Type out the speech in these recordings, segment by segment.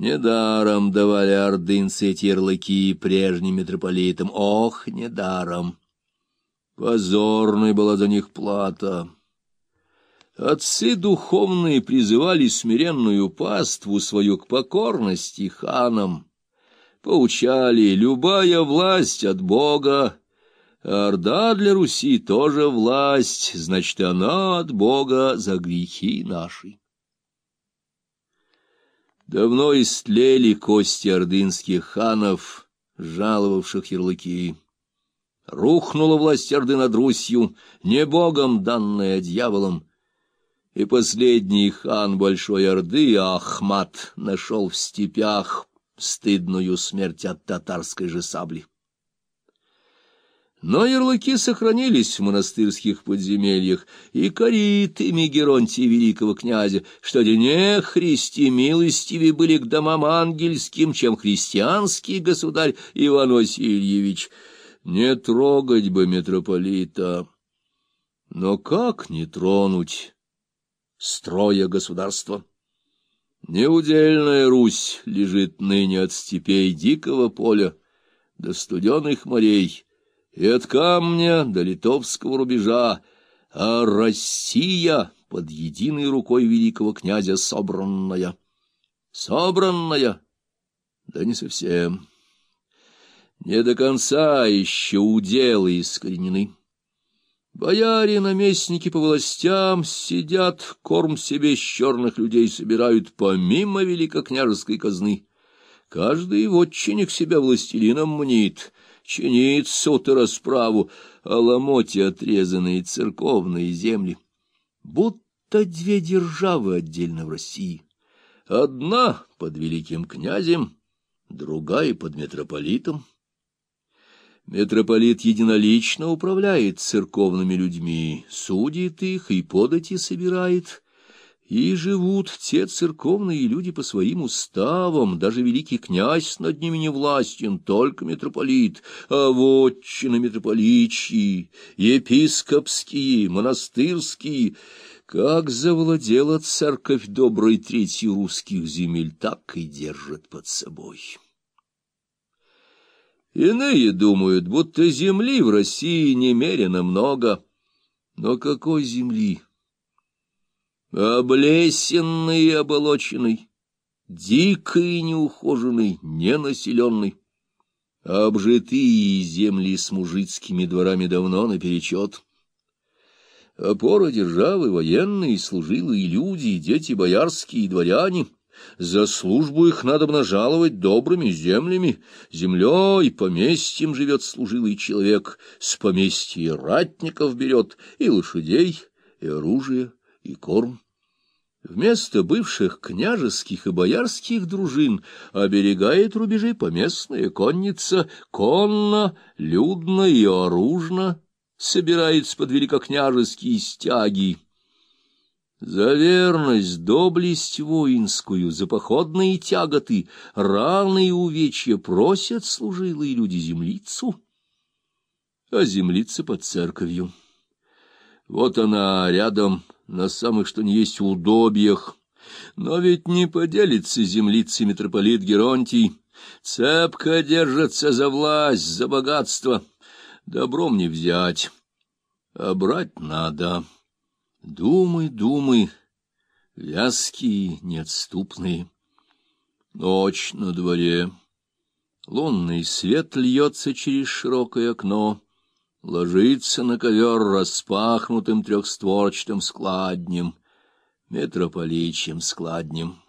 Недаром давали ордынцы эти ярлыки прежним митрополитам. Ох, недаром! Позорной была за них плата. Отцы духовные призывали смиренную паству свою к покорности ханам, поучали, любая власть от Бога, а Орда для Руси тоже власть, значит, она от Бога за грехи наши. Давно истлели кости ордынских ханов, жаловавших ярлыки. Рухнула власть Орды над Русью, не богом данная, а дьяволом. И последний хан Большой Орды, Ахмат, нашел в степях стыдную смерть от татарской же сабли. Но ярлыки сохранились в монастырских подземельях, и корит ими Геронтия великого князя, что не христи милостиви были к домам ангельским, чем христианский государь Иван Васильевич. Не трогать бы митрополита. Но как не тронуть строя государства? Неудельная Русь лежит ныне от степей дикого поля до студеных морей, и от камня до литовского рубежа, а Россия под единой рукой великого князя собранная. Собранная? Да не совсем. Не до конца еще уделы искоренены. Бояре, наместники по властям сидят, корм себе с черных людей собирают помимо великокняжеской казны. Каждый вотчинник себя властелином мнит, чинит суд и расправу, а ломоте отрезанные церковные земли. Будто две державы отдельно в России. Одна под великим князем, другая под митрополитом. Митрополит единолично управляет церковными людьми, судит их и подати собирает, и живут те церковные люди по своим уставам, даже великий князь над ними не властен, только митрополит, а вотчины митрополичьи, епископские, монастырские. Как завладела церковь доброй трети русских земель, так и держит под собой. Иные думают, будто земли в России немерено много. Но какой земли? Облесенный и оболоченный, дикий и неухоженный, ненаселенный. Обжитые земли с мужицкими дворами давно наперечет. Опора державы военные, служилые люди, дети боярские и дворяне. За службу их надо жаловать добрыми землями. Землей, поместьем живет служилый человек, с поместья ратников берет и лошадей, и оружие и корм. Вместо бывших княжеских и боярских дружин оберегает рубежи поместная конница, конно, людно и оружно собирается под великокняжеские стяги. За верность, доблесть воинскую, за походные тяготы, раны и увечья просят служилые люди землицу, а землица под церковью. Вот она рядом, на самых что ни есть удобьях. Но ведь не поделится землицы митрополит Геронтий. Цепко держится за власть, за богатство. Добром не взять, а брать надо. Думай, думай, вязкие, неотступные. Ночь на дворе. Лунный свет льется через широкое окно ложится на ковер распахнутым трехстворчатым складнем, митрополичьим складнем.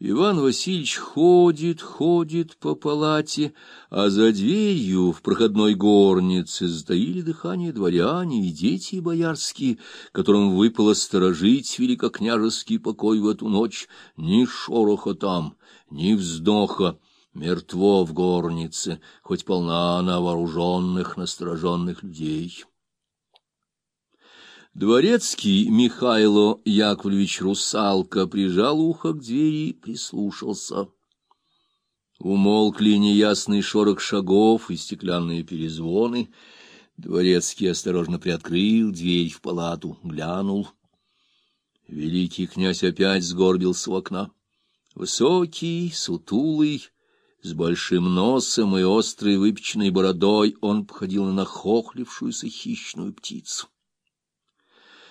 Иван Васильевич ходит, ходит по палате, а за дверью в проходной горнице затаили дыхание дворяне и дети боярские, которым выпало сторожить великокняжеский покой в эту ночь. Ни шороха там, ни вздоха, Мертво в горнице, хоть полна она вооруженных, настороженных людей. Дворецкий Михайло Яковлевич Русалка прижал ухо к двери и прислушался. Умолкли неясный шорох шагов и стеклянные перезвоны. Дворецкий осторожно приоткрыл дверь в палату, глянул. Великий князь опять сгорбился у окна. Высокий, сутулый, с большим носом и острой выпеченной бородой, он походил на нахохлившуюся хищную птицу.